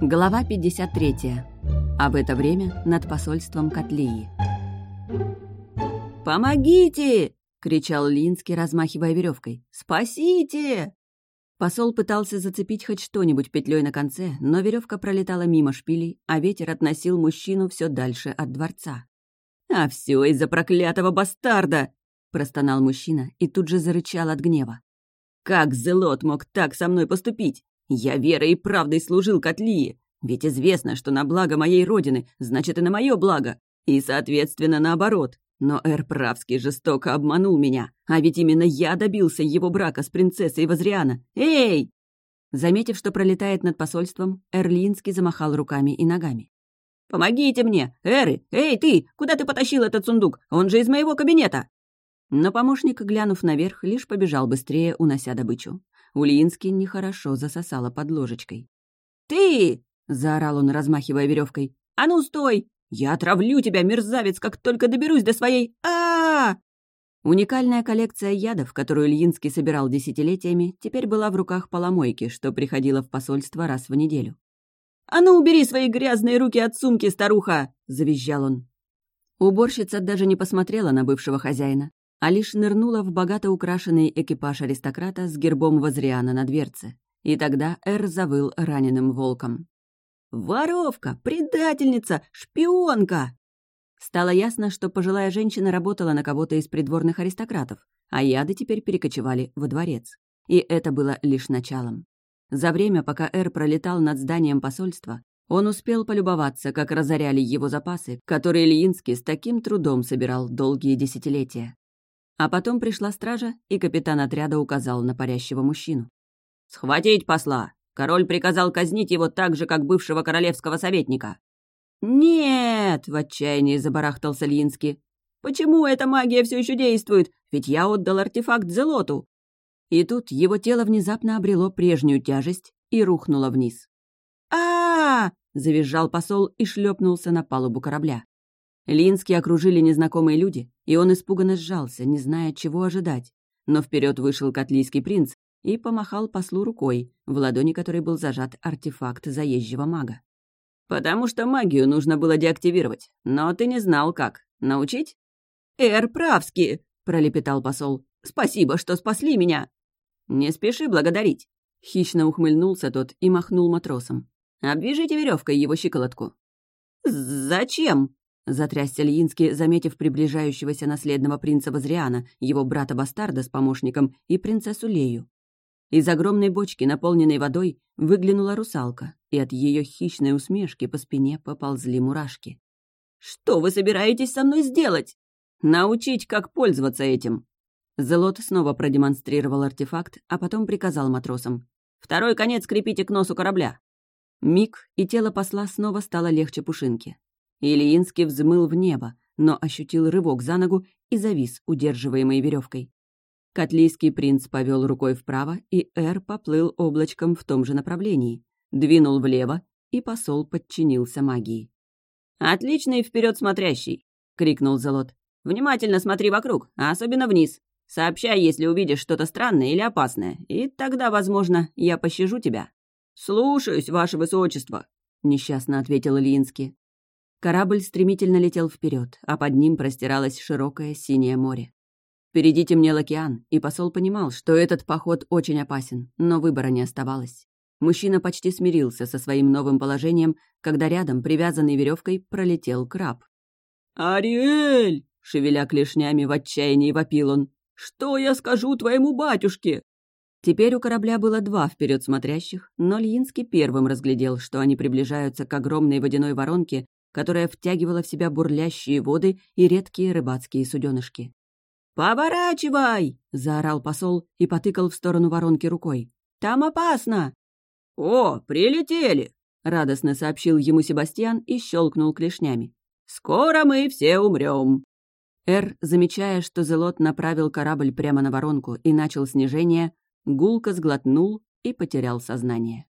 Глава 53. А в это время над посольством Котлии. «Помогите!» — кричал Линский, размахивая веревкой. «Спасите!» Посол пытался зацепить хоть что-нибудь петлей на конце, но веревка пролетала мимо шпилей, а ветер относил мужчину все дальше от дворца. «А все из-за проклятого бастарда!» — простонал мужчина и тут же зарычал от гнева. «Как Зелот мог так со мной поступить? Я верой и правдой служил Котлии, ведь известно, что на благо моей родины, значит и на мое благо, и, соответственно, наоборот. Но Эр Правский жестоко обманул меня, а ведь именно я добился его брака с принцессой Возриана. Эй!» Заметив, что пролетает над посольством, Эрлинский замахал руками и ногами. «Помогите мне! Эры! Эй, ты! Куда ты потащил этот сундук? Он же из моего кабинета!» Но помощник, глянув наверх, лишь побежал быстрее, унося добычу. Ульинский нехорошо засосала под ложечкой. «Ты!» — заорал он, размахивая веревкой. «А ну, стой! Я отравлю тебя, мерзавец, как только доберусь до своей... а, -а, -а Уникальная коллекция ядов, которую Ильинский собирал десятилетиями, теперь была в руках поломойки, что приходило в посольство раз в неделю. «А ну, убери свои грязные руки от сумки, старуха!» — завизжал он. Уборщица даже не посмотрела на бывшего хозяина а лишь нырнула в богато украшенный экипаж аристократа с гербом Возриана на дверце. И тогда Эр завыл раненым волком. «Воровка! Предательница! Шпионка!» Стало ясно, что пожилая женщина работала на кого-то из придворных аристократов, а яды теперь перекочевали во дворец. И это было лишь началом. За время, пока Эр пролетал над зданием посольства, он успел полюбоваться, как разоряли его запасы, которые Ильинский с таким трудом собирал долгие десятилетия. А потом пришла стража, и капитан отряда указал на парящего мужчину. «Схватить посла! Король приказал казнить его так же, как бывшего королевского советника». «Нет!» — в отчаянии забарахтался Лински. «Почему эта магия все еще действует? Ведь я отдал артефакт Зелоту!» И тут его тело внезапно обрело прежнюю тяжесть и рухнуло вниз. а, -а, -а завизжал посол и шлепнулся на палубу корабля. Лински окружили незнакомые люди, и он испуганно сжался, не зная, чего ожидать. Но вперед вышел котлийский принц и помахал послу рукой, в ладони которой был зажат артефакт заезжего мага. «Потому что магию нужно было деактивировать, но ты не знал, как. Научить?» «Эр Правски!» — пролепетал посол. «Спасибо, что спасли меня!» «Не спеши благодарить!» Хищно ухмыльнулся тот и махнул матросом. «Обвяжите веревкой его щиколотку». «Зачем?» Затрясся Ильинский, заметив приближающегося наследного принца Возриана, его брата-бастарда с помощником и принцессу Лею. Из огромной бочки, наполненной водой, выглянула русалка, и от ее хищной усмешки по спине поползли мурашки. «Что вы собираетесь со мной сделать? Научить, как пользоваться этим!» Зелот снова продемонстрировал артефакт, а потом приказал матросам. «Второй конец крепите к носу корабля!» Миг, и тело посла снова стало легче пушинки. Ильинский взмыл в небо, но ощутил рывок за ногу и завис, удерживаемой веревкой. Котлийский принц повел рукой вправо, и Эр поплыл облачком в том же направлении, двинул влево, и посол подчинился магии. «Отличный вперед смотрящий!» — крикнул Золот. «Внимательно смотри вокруг, а особенно вниз. Сообщай, если увидишь что-то странное или опасное, и тогда, возможно, я пощажу тебя». «Слушаюсь, ваше высочество», — несчастно ответил Ильинский. Корабль стремительно летел вперед, а под ним простиралось широкое синее море. Впереди темнел океан, и посол понимал, что этот поход очень опасен, но выбора не оставалось. Мужчина почти смирился со своим новым положением, когда рядом, привязанный веревкой, пролетел краб. «Ариэль!» — шевеля клешнями в отчаянии вопил он. «Что я скажу твоему батюшке?» Теперь у корабля было два вперед смотрящих, но Льинский первым разглядел, что они приближаются к огромной водяной воронке, которая втягивала в себя бурлящие воды и редкие рыбацкие суденышки. «Поворачивай!» — заорал посол и потыкал в сторону воронки рукой. «Там опасно!» «О, прилетели!» — радостно сообщил ему Себастьян и щелкнул клешнями. «Скоро мы все умрем!» Эр, замечая, что Зелот направил корабль прямо на воронку и начал снижение, гулко сглотнул и потерял сознание.